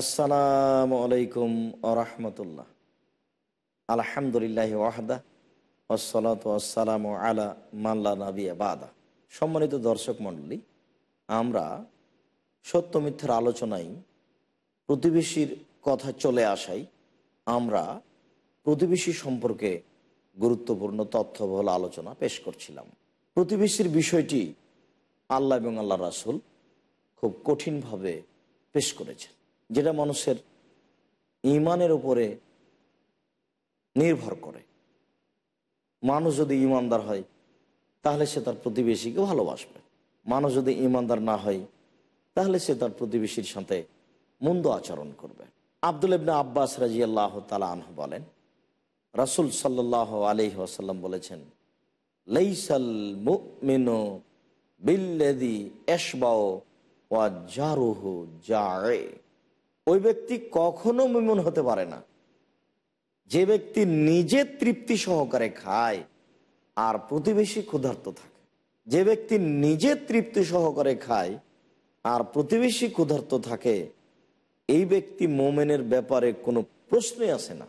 আসসালামু আলাইকুম আরহামতুল্লাহ আলহামদুলিল্লাহ ওয়াহদা ওসলাত আসসালাম আলা মাল্লা নবী বাদা। সম্মানিত দর্শক মণ্ডলী, আমরা সত্য মিথ্যার আলোচনায় প্রতিবেশীর কথা চলে আসাই আমরা প্রতিবেশী সম্পর্কে গুরুত্বপূর্ণ তথ্যবহল আলোচনা পেশ করছিলাম। প্রতিবেশীর বিষয়টি আল্লাহ এবং আল্লাহ রাসুল খুব কঠিনভাবে পেশ করেছেন। যেটা মানুষের ইমানের উপরে নির্ভর করে। মানুষ যদি ইমানদার হয়, তাহলে সে তার প্রতিবেশীকে ভালোবাসবে। মানুষ যদি ইমানদার না হয়, তাহলে সে তার প্রতিবেশীর সাথে মন্দ আচরণ করবে। আবদুল ইবনা আব্বাস রাজি আল্লাহ তালা বলেন, রাসুল সাল্লাহ আলহি আসাল্লাম বলেছেন, লেইসাল মুমিনো বিল্লেদি এসবাও ওয়া জারুহু জারে। ব্যক্তি কখনো মিমন হতে পারে না। যে ব্যক্তি নিজে তৃপ্তি সহকারে খায়, আর প্রতিবেশী ক্ষুধার্ত থাকে। যে ব্যক্তি নিজে তৃপ্তি সহকারে খায়, আর প্রতিবেশী ক্ষুধার্ত থাকে, এই ব্যক্তি মোমেনের ব্যাপারে কোনো প্রশ্নই আসে না।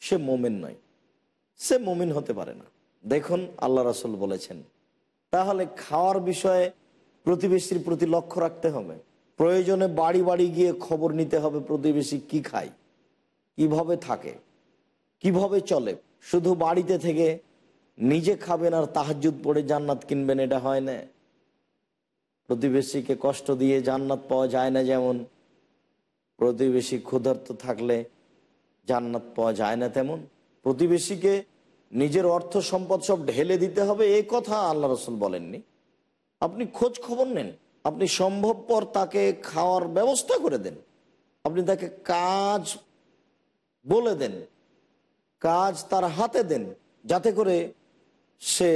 সে মোমেন নয়, সে মোমিন হতে পারে না। দেখুন, আল্লাহ রাসুল বলেছেন, তাহলে খাওয়ার বিষয়ে প্রতিবেশীর প্রতি লক্ষ্য রাখতে হবে। প্রয়োজনে বাড়ি বাড়ি গিয়ে খবর নিতে হবে প্রতিবেশী কি খায়, কীভাবে থাকে, কীভাবে চলে। শুধু বাড়িতে থেকে নিজে খাবেন আর তাহাজুদ পড়ে জান্নাত কিনবেন, এটা হয় না। প্রতিবেশীকে কষ্ট দিয়ে জান্নাত পাওয়া যায় না যেমন। প্রতিবেশী ক্ষুধার্ত থাকলে জান্নাত পাওয়া যায় না তেমন। প্রতিবেশীকে নিজের অর্থ সম্পদ সব ঢেলে দিতে হবে এই কথা আল্লাহ রসুল বলেননি। আপনি খোঁজ খবর নেন। আপনি সম্ভবপর তাকে খাওয়ার ব্যবস্থা করে দেন। আপনি তাকে কাজ বলে দেন, কাজ তার হাতে দেন, যাতে করে সে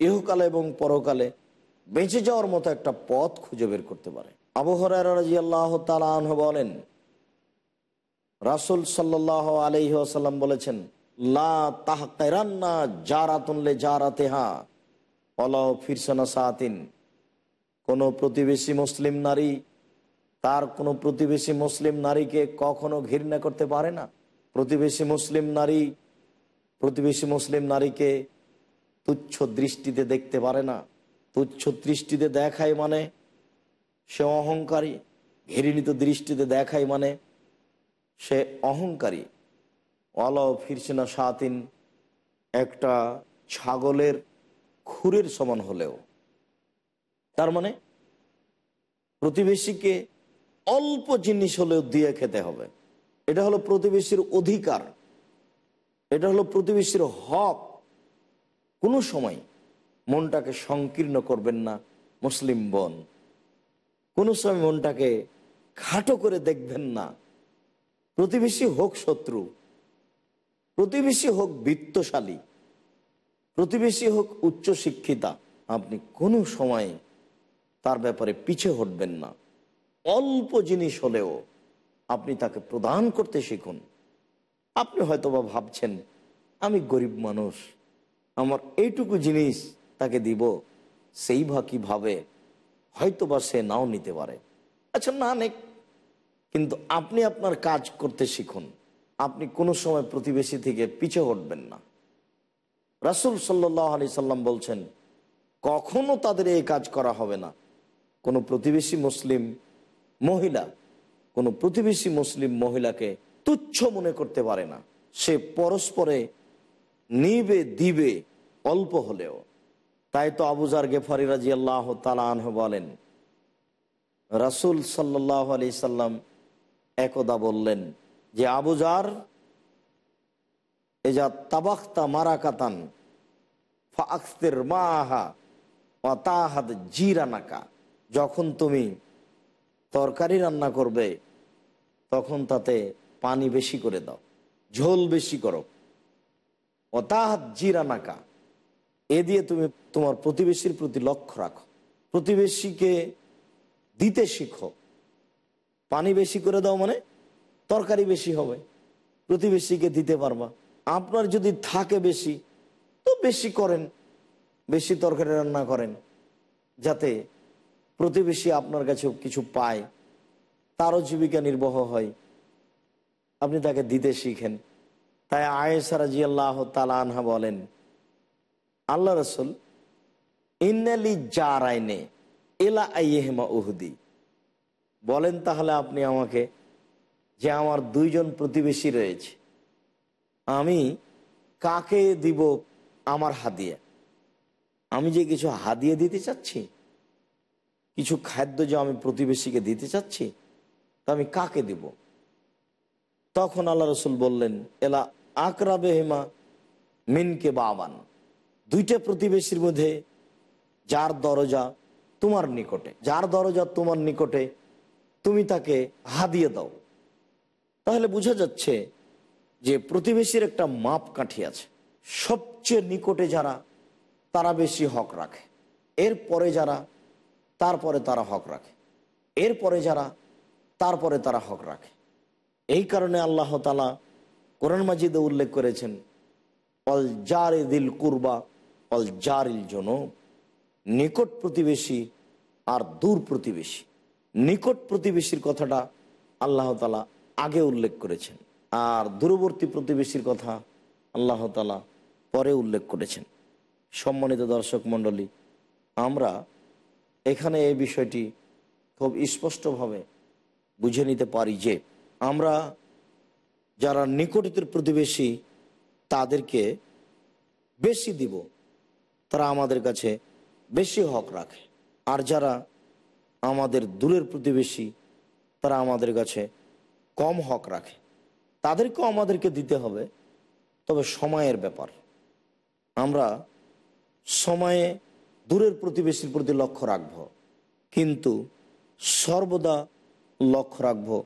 ইহকালে এবং পরকালে বেঁচে যাওয়ার মতো একটা পথ খুঁজে বের করতে পারে। আবহরাজি আল্লাহ তালাহ বলেন, রাসুল সাল্লাহ আলহি আসাল্লাম বলেছেন, লা তাহ জারাতুনলে জারাতেহা অলাও ফিরসানা সাতিন। কোনো প্রতিবেশী মুসলিম নারী, তার কোনো প্রতিবেশী মুসলিম নারীকে কখনো ঘৃণা করতে পারে না? প্রতিবেশী মুসলিম নারী, প্রতিবেশী মুসলিম নারীকে তুচ্ছ দৃষ্টিতে দেখতে পারে না। তুচ্ছ দৃষ্টিতে দেখায় মানে সে অহংকারী, ঘৃণিত দৃষ্টিতে দেখায় মানে সে অহংকারী। অল ফিরসিনা সাতিন একটা ছাগলের খুরের সমান হলেও। তার মানে প্রতিবেশীকে অল্প জিনিস হলেও দিয়ে খেতে হবে। এটা হলো প্রতিবেশীর অধিকার। এটা হলো প্রতিবেশীর হক। কোনো সময় মনটাকে সংকীর্ণ করবেন না মুসলিম বন। কোনো সময় মনটাকে খাটো করে দেখবেন না। প্রতিবেশী হোক শত্রু, প্রতিবেশী হোক বৃত্তশালী, প্রতিবেশী হোক উচ্চ শিক্ষিতা আপনি কোনো সময় তার ব্যাপারে পিছে হটবেন না। অল্প জিনিস হলেও আপনি তাকে প্রদান করতে শিখুন। আপনি হয়তোবা ভাবছেন, আমি গরিব মানুষ, আমার এইটুকু জিনিস তাকে দিব, সেই ভা কীভাবে? হয়তোবা সে নাও নিতে পারে। আচ্ছা না অনেক কিন্তু আপনি আপনার কাজ করতে শিখুন। আপনি কোনো সময় প্রতিবেশী থেকে পিছে হটবেন না। রাসুল সাল্লাহ আলি সাল্লাম বলছেন, কখনো তাদের এই কাজ করা হবে না। কোনো প্রতিবেশী মুসলিম মহিলা, কোনো প্রতিবেশী মুসলিম মহিলাকে তুচ্ছ মনে করতে পারে না। সে পরস্পরে নিবে, দিবে, অল্প হলেও। তাই তো আবুজার গেফারি রাজি আল্লাহ তালাহ বলেন, রাসুল সাল্লাহ আলি সাল্লাম একদা বললেন যে আবুজার এজা তাবাক্তা মারাকাতান ফাক্তের মাহা অতাহাদ জিরানাকা। যখন তুমি তরকারি রান্না করবে, তখন তাতে পানি বেশি করে দাও, ঝোল বেশি করো। অতাহাত জিরানাকা, এ দিয়ে তুমি তোমার প্রতিবেশীর প্রতি লক্ষ্য রাখো। প্রতিবেশীকে দিতে শিখো। পানি বেশি করে দাও মানে তরকারি বেশি হবে, প্রতিবেশীকে দিতে পারবা। আপনার যদি থাকে বেশি, তো বেশি করেন, বেশি তরকারি রান্না করেন, যাতে প্রতিবেশী আপনার কাছে কিছু পায়, তারও জীবিকা নির্বাহ হয়। আপনি তাকে দিতে শিখেন। তাই আয়েসারা জি আল্লাহ তালা বলেন, আল্লাহ রসুল ইন্নালি জারাইনে এলা আইহেমা উহুদি। বলেন তাহলে আপনি আমাকে যে আমার দুইজন প্রতিবেশী রয়েছে, আমি কাকে দিব আমার হাদিয়া? আমি যে কিছু হাদিয়ে দিতে চাচ্ছি কিছু খাদ্য যে আমি প্রতিবেশীকে দিতে চাচ্ছি, তা আমি কাকে দিব? তখন আল্লাহ রসুল বললেন, এলা আকরা বেহেমা মিনকে বাবান। দুইটা প্রতিবেশীর মধ্যে যার দরজা তোমার নিকটে, যার দরজা তোমার নিকটে, তুমি তাকে হাদিয়ে দাও। তাহলে বোঝা যাচ্ছে যে প্রতিবেশীর একটা মাপ কাঠি আছে। সবচেয়ে নিকটে যারা, তারা বেশি হক রাখে। এরপরে যারা তারপরে তারা হক রাখে। এরপরে যারা, তারপরে তারা হক রাখে। এই কারণে আল্লাহ তালা কোরআন মাজিদে উল্লেখ করেছেন, অল জার দিল কুরবা, অল জারিল জন নিকট প্রতিবেশী আর দূর প্রতিবেশী। নিকট প্রতিবেশীর কথাটা আল্লাহ তালা আগে উল্লেখ করেছেন, আর দূরবর্তী প্রতিবেশীর কথা আল্লাহ তালা পরে উল্লেখ করেছেন। সম্মানিত দর্শক মণ্ডলী, আমরা এখানে এই বিষয়টি খুব স্পষ্টভাবে বুঝে নিতে পারি যে আমরা যারা নিকটতের প্রতিবেশী তাদেরকে বেশি দিব, তারা আমাদের কাছে বেশি হক রাখে। আর যারা আমাদের দূরের প্রতিবেশী, তারা আমাদের কাছে কম হক রাখে। তাদেরকেও আমাদেরকে দিতে হবে। তবে সময়ের ব্যাপার। আমরা সময়ে দূরের প্রতিবেশীর প্রতি লক্ষ্য রাখব। কিন্তু সর্বদা লক্ষ্য রাখব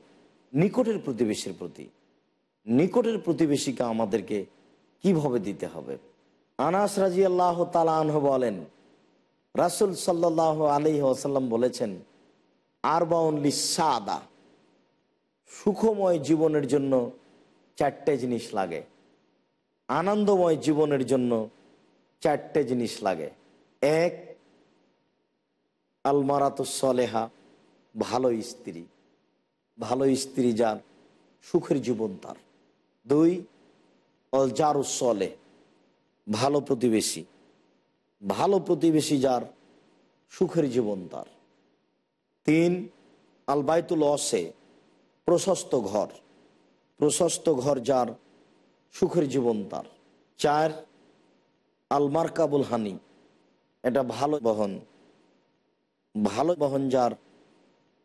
নিকটের প্রতিবেশীর প্রতি। নিকটের প্রতিবেশীকে আমাদেরকে কীভাবে দিতে হবে? আনাস রাজি আল্লাহ তালাহ বলেন, রাসুল সাল্লাহ আলি ওসাল্লাম বলেছেন আর আরবাউনলি সাদা সুখময় জীবনের জন্য চারটে জিনিস লাগে। আনন্দময় জীবনের জন্য চারটে জিনিস লাগে। এক আলমারাতুসলেহা ভালো স্ত্রী ভালো স্ত্রী যার সুখের জীবন তার। দুই অল জারুসলে ভালো প্রতিবেশী ভালো প্রতিবেশী যার সুখের জীবন তার। তিন আল বাইতুল অসে প্রশস্ত ঘর প্রশস্ত ঘর যার সুখের জীবন তার। চার আলমার কাবুল হানি এটা ভালো বহন। ভালো বহন যার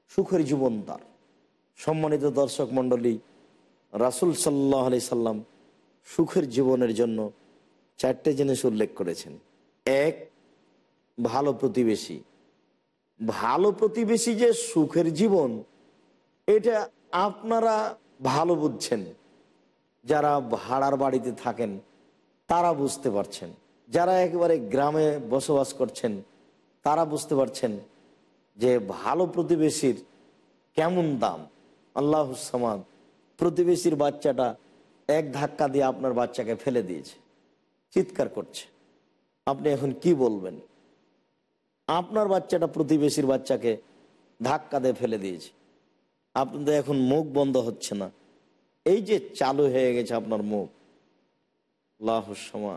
সুখের জীবন তার। সম্মানিত দর্শক মণ্ডলী, রাসুল সাল্লাহ আলি সাল্লাম সুখের জীবনের জন্য চারটে জিনিস উল্লেখ করেছেন। এক, ভালো প্রতিবেশী। ভালো প্রতিবেশী যে সুখের জীবন, এটা আপনারা ভালো বুঝছেন। যারা ভাড়ার বাড়িতে থাকেন, তারা বুঝতে পারছেন। যারা একেবারে গ্রামে বসবাস করছেন, তারা বুঝতে পারছেন যে ভালো প্রতিবেশীর কেমন দাম। আল্লাহ সামাদ, প্রতিবেশীর বাচ্চাটা এক ধাক্কা দিয়ে আপনার বাচ্চাকে ফেলে দিয়েছে। চিৎকার করছে। আপনি এখন কি বলবেন? আপনার বাচ্চাটা প্রতিবেশীর বাচ্চাকে ধাক্কা দিয়ে ফেলে দিয়েছে। আপনাদের এখন মুখ বন্ধ হচ্ছে না। এই যে চালু হয়ে গেছে আপনার মুখ। লাহসমা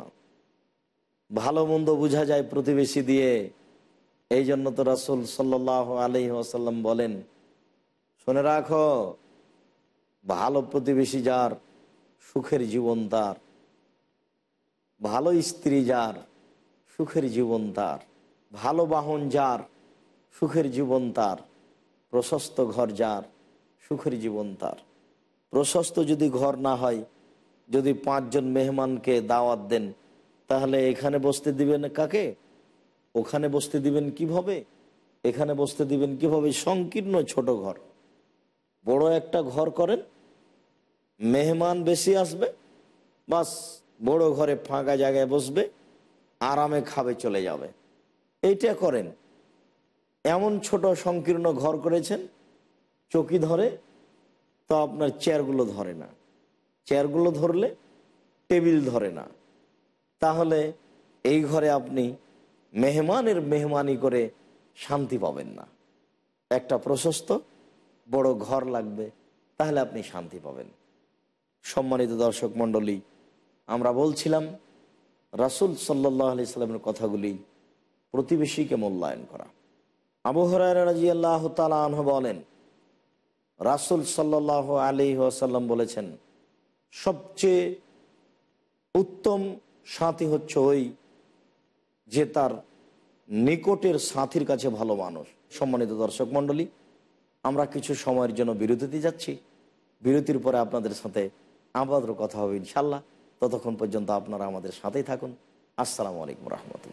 ভালো মন্দ বোঝা যায় প্রতিবেশী দিয়ে। এই জন্য তো রাসুল সাল্লাহ আলি আসাল্লাম বলেন, শুনে রাখো, ভালো প্রতিবেশী যার সুখের জীবন তার, ভালো স্ত্রী যার সুখের জীবন তার, ভালো বাহন যার সুখের জীবন তার, প্রশস্ত ঘর যার সুখের জীবন তার। প্রশস্ত যদি ঘর না হয়, যদি পাঁচজন মেহমানকে দাওয়াত দেন তাহলে এখানে বসতে দিবেন কাকে? ওখানে বসতে দিবেন কীভাবে? এখানে বসতে দিবেন কীভাবে? সংকীর্ণ ছোট ঘর। বড় একটা ঘর করেন, মেহমান বেশি আসবে, বাস বড় ঘরে ফাঁকা জায়গায় বসবে, আরামে খাবে, চলে যাবে। এইটা করেন। এমন ছোট সংকীর্ণ ঘর করেছেন, চকি ধরে, তো আপনার চেয়ারগুলো ধরে না। চেয়ারগুলো ধরলে টেবিল ধরে না। তাহলে এই ঘরে আপনি মেহমানের মেহমানি করে শান্তি পাবেন না। একটা প্রশস্ত, বড় ঘর লাগবে, তাহলে আপনি শান্তি পাবেন। সম্মানিত দর্শক মণ্ডলী, আমরা বলছিলাম, রাসুল সাল্লাহ আলি সাল্লামের কথাগুলি প্রতিবেশীকে মূল্যায়ন করা। আবহরায় রাজি আল্লাহ তালাহ বলেন, রাসুল সাল্লাহ আলি আসাল্লাম বলেছেন, সবচেয়ে উত্তম সাথী হচ্ছে ওই যে তার নিকটের সাথীর কাছে ভালো মানুষ। সম্মানিত দর্শক মণ্ডলী, আমরা কিছু সময়ের জন্য বিরতিতে যাচ্ছি। বিরতির পরে আপনাদের সাথে আবাদ কথা হবে ইনশাল্লাহ ততক্ষণ পর্যন্ত আপনারা আমাদের সাথেই থাকুন। আসসালামু আলাইকুম রহমতুল্লাহ।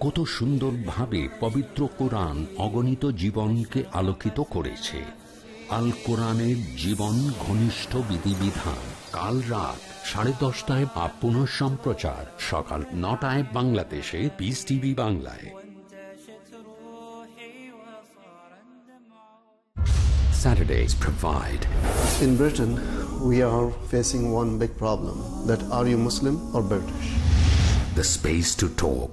কত সুন্দরভাবে পবিত্র কোরআন অগণিত জীবনকে আলোকিত করেছে আল কোরআনের জীবন ঘনিষ্ঠ বিধিবিধান কাল রাত সাড়ে দশটায় বা পুনঃ সম্প্রচার সকাল নটায় বাংলাদেশে পিস টিভি বাংলায় Saturdays provide In Britain, we are facing one big problem that are you Muslim or British? the space to talk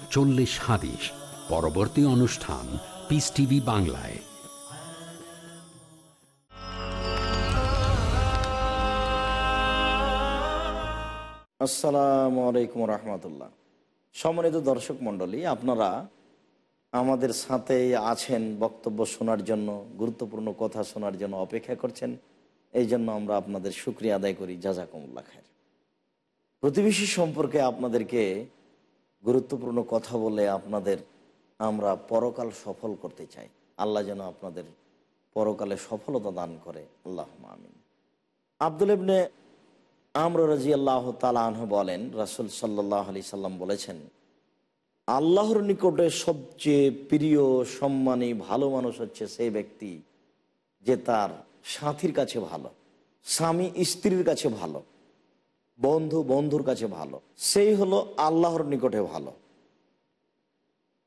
চল্লিশ হাদিস। পরবর্তী অনুষ্ঠান পিস টিভি বাংলায়। আসসালামু আলাইকুম রহমতুল্লাহ। সম্মানিত দর্শক মণ্ডলী, আপনারা আমাদের সাথে আছেন, বক্তব্য শোনার জন্য, গুরুত্বপূর্ণ কথা শোনার জন্য অপেক্ষা করছেন। এই জন্য আমরা আপনাদের সুক্রিয়া আদায় করি। যা যা জাজাকুমুল্লা খায়ের প্রতিবেশী সম্পর্কে আপনাদেরকে গুরুত্বপূর্ণ কথা বলে আপনাদের আমরা পরকাল সফল করতে চাই। আল্লাহ যেন আপনাদের পরকালে সফলতা দান করে। আল্লাহ আমিন। আব্দুল ইবনে আমর রাজি আল্লাহ তালাহ বলেন, রাসুল সাল্লাহ আলি সাল্লাম বলেছেন, আল্লাহর নিকটে সবচেয়ে প্রিয়, সম্মানী, ভালো মানুষ হচ্ছে সেই ব্যক্তি যে তার সাথীর কাছে ভালো, স্বামী স্ত্রীর কাছে ভালো। বন্ধু বন্ধুর কাছে ভালো। সেই হলো আল্লাহর নিকটে ভালো।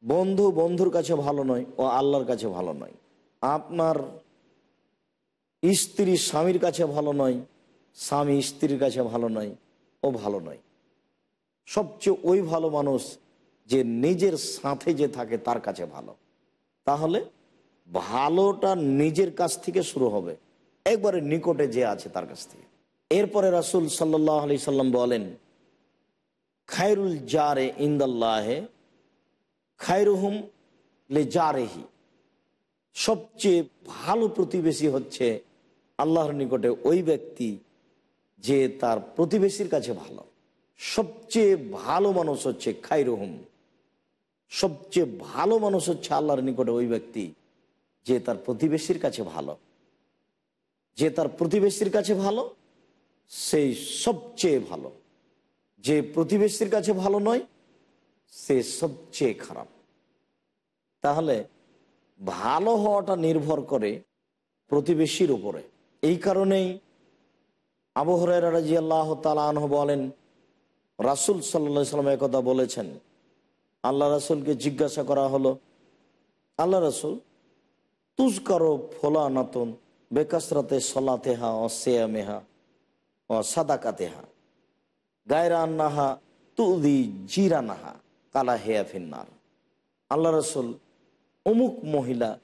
বন্ধু বন্ধুর কাছে ভালো নয় ও আল্লাহর কাছে ভালো নয়। আপনার স্ত্রী স্বামীর কাছে ভালো নয়, স্বামী স্ত্রীর কাছে ভালো নয় ও ভালো নয়। সবচেয়ে ওই ভালো মানুষ যে নিজের সাথে যে থাকে তার কাছে ভালো। তাহলে ভালোটা নিজের কাছ থেকে শুরু হবে। একবারে নিকটে যে আছে তার কাছ থেকে। এরপরে রাসুল সাল্লাহ আলি সাল্লাম বলেন, খায়রুল জারে ইন্দাল্লাহে, খায়রুহুম লে জারেহি। সবচেয়ে ভালো প্রতিবেশী হচ্ছে আল্লাহর নিকটে ওই ব্যক্তি যে তার প্রতিবেশীর কাছে ভালো। সবচেয়ে ভালো মানুষ হচ্ছে খাইরুহুম সবচেয়ে ভালো মানুষ হচ্ছে আল্লাহর নিকটে ওই ব্যক্তি যে তার প্রতিবেশীর কাছে ভালো। যে তার প্রতিবেশীর কাছে ভালো সেই সবচেয়ে ভালো। যে প্রতিবেশীর কাছে ভালো নয়, সে সবচেয়ে খারাপ। তাহলে ভালো হওয়াটা নির্ভর করে প্রতিবেশীর উপরে। এই কারণেই আবহরের রাজি আল্লাহ তালাহ বলেন, রাসুল সাল্লা সাল্লাম একথা বলেছেন, আল্লাহ রাসুলকে জিজ্ঞাসা করা হলো, আল্লাহ রাসুল তুজ করো ফোলা নাতন বেকাসরাতে সলাতেহা ও সেয়ামেহা। ও সাদাকাতেহা গায়রা আন্নাহা তুদি জিরানাহা, কালা হেয়া ফিন্নার। আল্লাহ রসুল অমুক মহিলা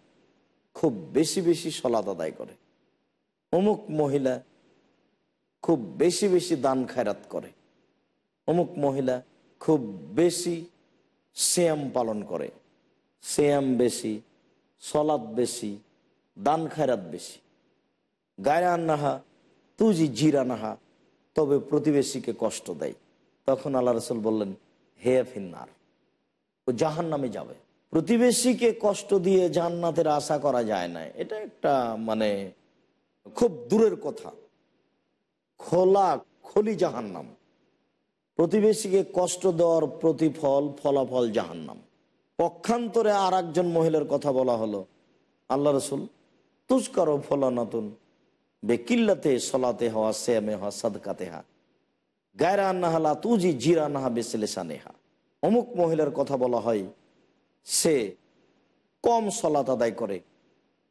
খুব বেশি বেশি সলাত আদায় করে। অমুক মহিলা খুব বেশি বেশি দান খায়রাত করে। অমুক মহিলা খুব বেশি শ্যাম পালন করে। শ্যাম বেশি সলাদ বেশি, দান খায়রাত বেশি। গায়রা নাহা তুজি জিরা নাহা তবে প্রতিবেশীকে কষ্ট দেয়। তখন আল্লাহ রসুল বললেন, হে ফিন্নার, ও জাহান নামে যাবে। প্রতিবেশীকে কষ্ট দিয়ে জান্নাতের আশা করা যায় না। এটা একটা মানে খুব দূরের কথা। খোলা, খলি জাহান্নাম। প্রতিবেশীকে কষ্ট দেওয়ার প্রতিফল, ফলাফল জাহান্নাম। পক্ষান্তরে আর একজন মহিলার কথা বলা হলো, আল্লাহ রসুল ফলা নতুন বেকিল্লাতে সলাতে হওয়া সেমে হওয়া, সাদকাতে হা। গায়রা নাহালা তুজি জিরা নাহা বেসেলেসা নেহা অমুক মহিলার কথা বলা হয়, সে কম সলাত আদায় করে,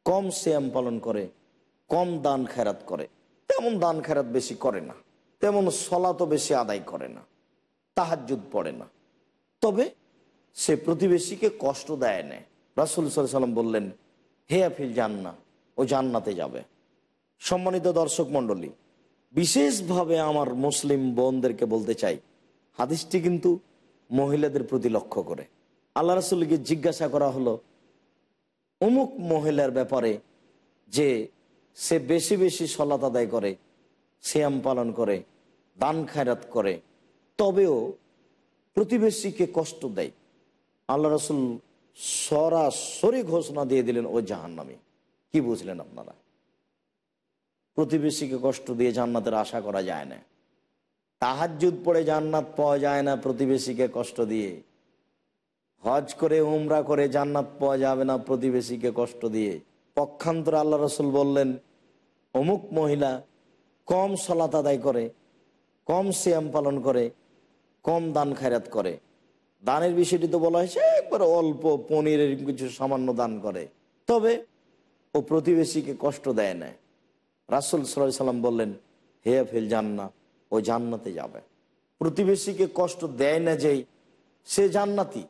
কম শ্যাম পালন করে, কম দান খেরাত করে। তেমন দান খেরাত বেশি করে না, তেমন সলাতও বেশি আদায় করে না তাহাজুদ পড়ে না। তবে সে প্রতিবেশীকে কষ্ট দেয় নেয় রাসুল সাল্লাম বললেন, হে আফিল জান্না ও জান্নাতে যাবে। সম্মানিত দর্শক মণ্ডলী, বিশেষভাবে আমার মুসলিম বোনদেরকে বলতে চাই, হাদিসটি কিন্তু মহিলাদের প্রতি লক্ষ্য করে। আল্লাহ রাসুলকে জিজ্ঞাসা করা হলো, অমুক মহিলার ব্যাপারে যে সে বেশি বেশি সলাত আদায় করে শ্যাম পালন করে, দান খায়রাত করে, তবেও প্রতিবেশীকে কষ্ট দেয়? আল্লাহ রসুল সরাসরি ঘোষণা দিয়ে দিলেন, ও জাহান্নামী। কি বুঝলেন আপনারা? প্রতিবেশীকে কষ্ট দিয়ে জান্নাতের আশা করা যায় না। তাহাজুদ পড়ে জান্নাত পাওয়া যায় না প্রতিবেশীকে কষ্ট দিয়ে। হজ করে, উমরা করে জান্নাত পাওয়া যাবে না প্রতিবেশীকে কষ্ট দিয়ে। পক্ষান্তরে আল্লাহ রসুল বললেন, অমুক মহিলা কম সলাত আদায় করে, কম শ্যাম পালন করে, কম দান খায়রাত করে। দানের বিষয়টি তো বলা হয়েছে, একবার অল্প পনিরের কিছু সামান্য দান করে। তবে ও প্রতিবেশীকে কষ্ট দেয় না। রাসুল সাল্লাহ সাল্লাম বললেন, হে ফিল জান্না ও জান্নাতে যাবে। প্রতিবেশীকে কষ্ট দেয় না যেই সে জান্নাতি।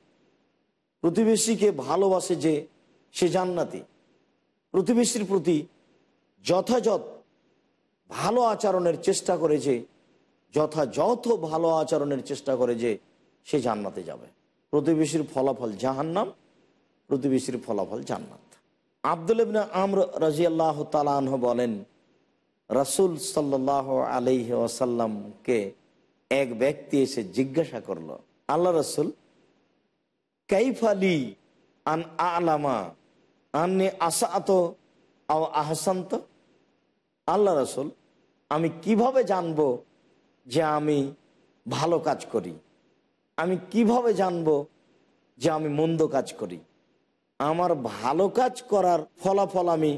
প্রতিবেশীকে ভালোবাসে যে সে জান্নাতি। প্রতিবেশীর প্রতি যথাযথ ভালো আচরণের চেষ্টা করে যে, যথাযথ ভালো আচরণের চেষ্টা করে যে সে জান্নাতে যাবে। প্রতিবেশীর ফলাফল জাহান্নাম, প্রতিবেশীর ফলাফল জান্নাত। আব্দুল ইবনা আমর রাজিয়াল্লাহ তালাহ বলেন রাসুল সাল্লাহ আলহি আসাল্লামকে এক ব্যক্তি এসে জিজ্ঞাসা করল, আল্লাহ রসুল কাইফালি আন আলামা? আন্নে আসাত আও আহসান্ত? আল্লাহ রসুল, আমি কীভাবে জানব যে আমি ভালো কাজ করি? আমি কীভাবে জানব যে আমি মন্দ কাজ করি? আমার ভালো কাজ করার ফলাফল আমি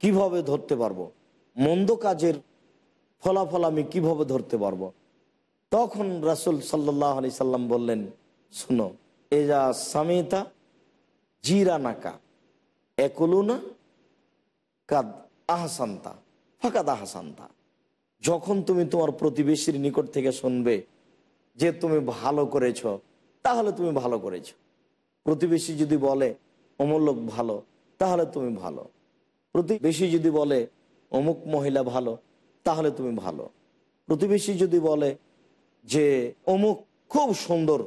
কীভাবে ধরতে পারব? মন্দ কাজের ফলাফল আমি কীভাবে ধরতে পারব? তখন রাসুল সাল্লাহ আলি সাল্লাম বললেন, শুনো, এজা সামিতা জিরা নাকা একলুনা কাদ আহসান্তা, ফাকাদ আহসান্তা। যখন তুমি তোমার প্রতিবেশীর নিকট থেকে শুনবে যে তুমি ভালো করেছ, তাহলে তুমি ভালো করেছ। প্রতিবেশী যদি বলে অমুক লোক ভালো তাহলে তুমি ভালো। প্রতিবেশী যদি বলে অমুক মহিলা ভালো, তাহলে তুমি ভালো। প্রতিবেশী যদি বলে যে অমুক খুব সুন্দর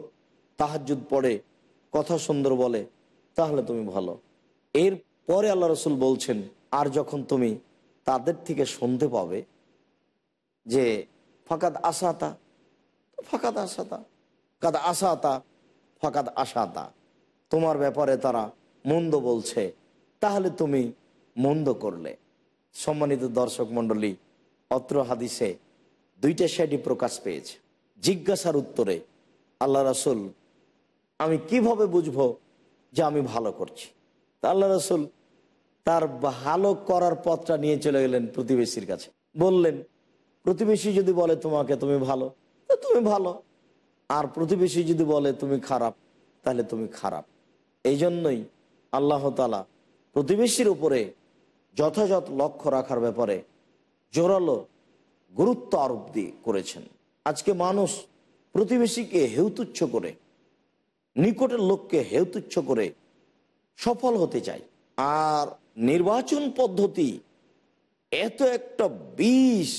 তাহাজুদ পড়ে, কথা সুন্দর বলে, তাহলে তুমি ভালো। এর পরে আল্লাহ রসুল বলছেন, আর যখন তুমি তাদের থেকে শুনতে পাবে যে ফাকাদ আসাতা ফাকাদ আসাতা, কাদ আসাতা, ফাকাদ আসাতা, তোমার ব্যাপারে তারা মন্দ বলছে, তাহলে তুমি মন্দ করলে। সম্মানিত দর্শক মণ্ডলী, অত্র হাদিসে দুইটা সাইডই প্রকাশ পেয়েছে। জিজ্ঞাসার উত্তরে, আল্লাহ রাসুল, আমি কীভাবে বুঝব যে আমি ভালো করছি? তা আল্লাহ রসুল তার ভালো করার পথটা নিয়ে চলে গেলেন প্রতিবেশীর কাছে। বললেন, প্রতিবেশী যদি বলে তোমাকে তুমি ভালো, তো তুমি ভালো। আর প্রতিবেশী যদি বলে তুমি খারাপ, তাহলে তুমি খারাপ। এই জন্যই আল্লাহতালা প্রতিবেশীর উপরে যথাযথ লক্ষ্য রাখার ব্যাপারে জোরালো গুরুত্ব আরোপ দিয়ে করেছেন। আজকে মানুষ প্রতিবেশীকে হেউতুচ্ছ করে, নিকটের লোককে হেউতুচ্ছ করে সফল হতে চায়। আর নির্বাচন পদ্ধতি এত একটা বিষ,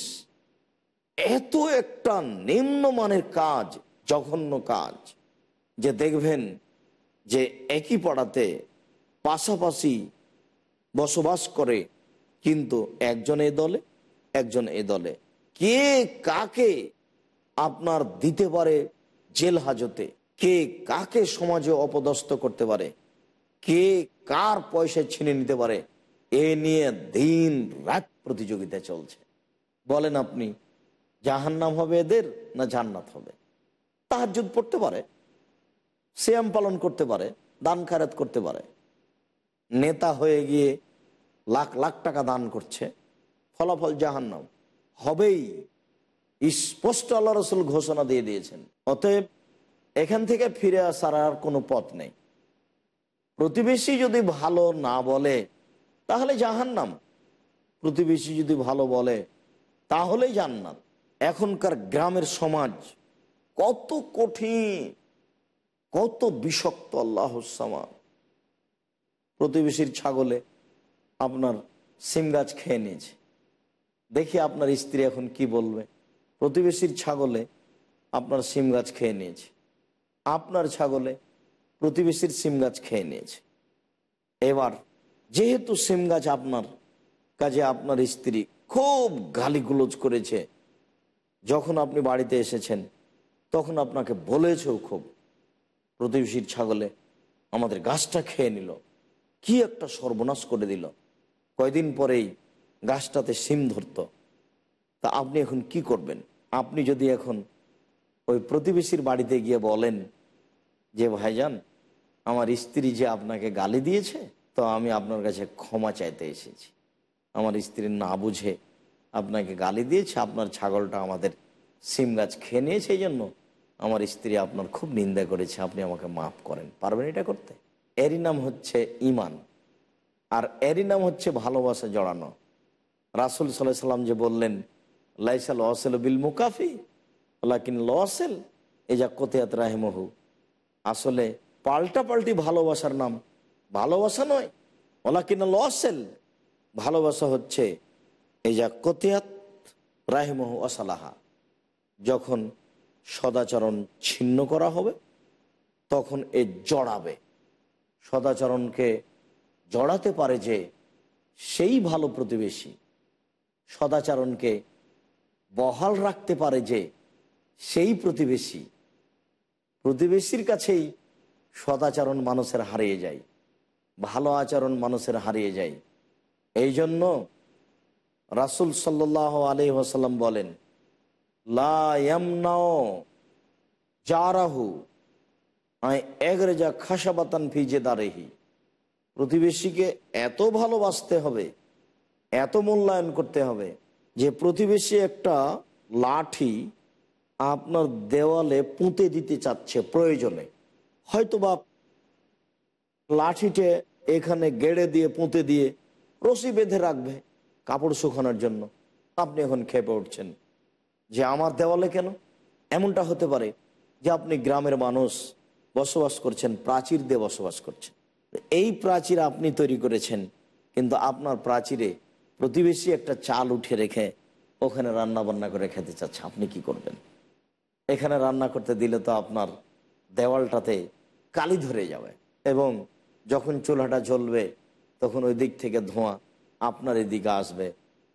এত একটা নিম্নমানের কাজ, জঘন্য কাজ, যে দেখবেন যে একই পাড়াতে পাশাপাশি বসবাস করে, কিন্তু একজন এ দলে, একজন এ দলে। কে কাকে আপনার দিতে পারে জেল হাজতে? কে কাকে সমাজে অপদস্থ করতে পারে? কে কার পয়সা ছিনে নিতে পারে? এ নিয়ে দিন রাত প্রতিযোগিতা চলছে। বলেন আপনি, জাহান্নাম হবে এদের না জান্নাত হবে? তাহার তাহাজুদ পড়তে পারে শ্যাম পালন করতে পারে, দান খারাত করতে পারে। নেতা হয়ে গিয়ে লাখ লাখ টাকা দান করছে। ফলাফল জাহান্নাম। হবেই। স্পষ্ট আল্লাহ রসুল ঘোষণা দিয়ে দিয়েছেন। অতএব এখান থেকে ফিরে আসার আর কোনো পথ নেই। প্রতিবেশী যদি ভালো না বলে, তাহলে জাহান্নাম। প্রতিবেশী যদি ভালো বলে, তাহলেই জান্নাত। এখনকার গ্রামের সমাজ কত কঠিন, কত বিষক্ত আল্লাহ প্রতিবেশীর ছাগলে আপনার সিম গাছ খেয়ে নিয়েছে। দেখি আপনার স্ত্রী এখন কি বলবে। প্রতিবেশীর ছাগলে আপনার সিম গাছ খেয়ে নিয়েছে। আপনার ছাগলে প্রতিবেশীর সিম গাছ খেয়ে নিয়েছে। এবার যেহেতু সিম গাছ আপনার কাজে আপনার স্ত্রী খুব গালিগুলোজ করেছে, যখন আপনি বাড়িতে এসেছেন, তখন আপনাকে বলেছেও খুব, প্রতিবেশীর ছাগলে আমাদের গাছটা খেয়ে নিল। কি একটা সর্বনাশ করে দিল। কয়দিন পরেই গাছটাতে সিম ধরত। তা আপনি এখন কি করবেন? আপনি যদি এখন ওই প্রতিবেশীর বাড়িতে গিয়ে বলেন যে, ভাইজান, আমার স্ত্রী যে আপনাকে গালি দিয়েছে, তো আমি আপনার কাছে ক্ষমা চাইতে এসেছি। আমার স্ত্রী না বুঝে আপনাকে গালি দিয়েছে, আপনার ছাগলটা আমাদের সিম গাছ খেয়ে নিয়েছে, এই জন্য আমার স্ত্রী আপনার খুব নিন্দা করেছে, আপনি আমাকে মাফ করেন। পারবেন এটা করতে? এরই নাম হচ্ছে ইমান আর এরই নাম হচ্ছে ভালোবাসা জড়ানো। রাসুল সাল্লাহ সাল্লাম যে বললেন, লাইসাল অসেল বিল মুকাফি লাকিন লসেল এ যা কোতিয়াত রাহেমহু। আসলে পাল্টা পাল্টি ভালোবাসার নাম ভালোবাসা নয় ওলাকিন লসেল ভালোবাসা হচ্ছে যা কতিয়াত রাহেমহু অসালাহা যখন সদাচরণ ছিন্ন করা হবে, তখন এ জড়াবে। সদাচরণকে জড়াতে পারে যে সেই ভালো প্রতিবেশী। সদাচরণকে বহাল রাখতে পারে যে সেই প্রতিবেশী। প্রতিবেশীর কাছেই সদাচরণ মানুষের হারিয়ে যায়, ভালো আচরণ মানুষের হারিয়ে যায়। এই জন্য রাসুল সাল্লাহ আলি ওসাল্লাম বলেন লাও জারাহু আয় এগরেজা খাসাবাতান ফিজে দারেহি প্রতিবেশীকে এত ভালোবাসতে হবে, এত মূল্যায়ন করতে হবে যে প্রতিবেশী একটা লাঠি আপনার দেওয়ালে পুঁতে দিতে চাচ্ছে প্রয়োজনে। হয়তোবা লাঠিটে এখানে গেড়ে দিয়ে, পুঁতে দিয়ে রশি বেঁধে রাখবে কাপড় শুকানোর জন্য। আপনি এখন খেপে উঠছেন যে আমার দেওয়ালে কেন? এমনটা হতে পারে যে আপনি গ্রামের মানুষ বসবাস করছেন প্রাচীর দিয়ে বসবাস করছেন। এই প্রাচীর আপনি তৈরি করেছেন, কিন্তু আপনার প্রাচীরে প্রতিবেশী একটা চাল উঠে রেখে ওখানে রান্না বান্না করে খেতে চাচ্ছে। আপনি কি করবেন? এখানে রান্না করতে দিলে তো আপনার দেওয়ালটাতে কালি ধরে যাবে এবং যখন চুলাটা জ্বলবে, তখন ওই দিক থেকে ধোঁয়া আপনার এদিকে আসবে।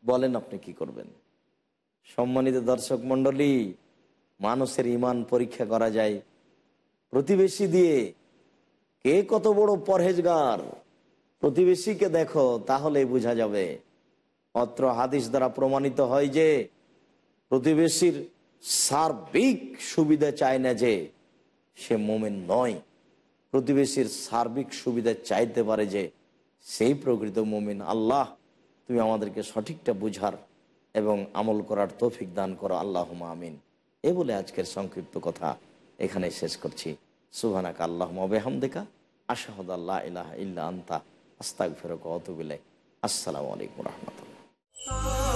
বলেন আপনি কি করবেন? সম্মানিত দর্শক মণ্ডলী, মানুষের ইমান পরীক্ষা করা যায়। প্রতিবেশী দিয়ে, কে কত বড় পরহেজগার? প্রতিবেশীকে দেখো, তাহলে বোঝা যাবে। অত্র হাদিস দ্বারা প্রমাণিত হয় যে, প্রতিবেশীর সার্বিক সুবিধা চায় না যে, সে মোমেন নয়। প্রতিবেশীর সার্বিক সুবিধা চাইতে পারে যে, সেই প্রকৃত মোমিন আল্লাহ। তুমি আমাদেরকে সঠিকটা বুঝার এবং আমল করার তৌফিক দান করো। আল্লাহ আমিন। এ বলে আজকের সংক্ষিপ্ত কথা এখানে শেষ করছি। সুহানাক আল্লাহ মবেহামদিকা আশাহদ আল্লাহ ইলাহ ইল্লা আন্তা আস্তাক ফেরক অতবিলে আসসালামু আলাইকুম রহমতুল্লাহ।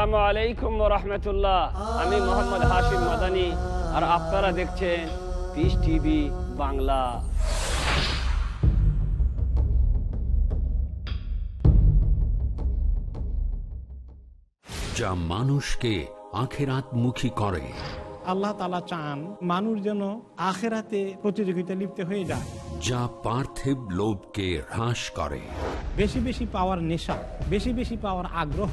সালামু আলাইকুম রহমতুল্লাহ। আমি মোহাম্মদ হাশিম মাদানি আর আপনারা দেখছেন পিস টিভি বাংলা। যা মানুষকে আখেরাতমুখী করে। আল্লাহ তালা চান মানুষ যেন আখেরাতে প্রতিযোগিতা লিপ্ত হয়ে যায়। যা পার্থিব লোভকে হ্রাস করে। বেশি বেশি পাওয়ার নেশা বেশি বেশি পাওয়ার আগ্রহ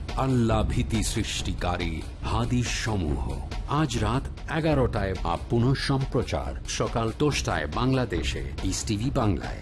আল্লাহ ভীতি সৃষ্টিকারী হাদিস সমূহ আজ রাত এগারোটায় বা পুনঃ সম্প্রচার সকাল দশটায় বাংলাদেশে। ইস টিভি বাংলায়।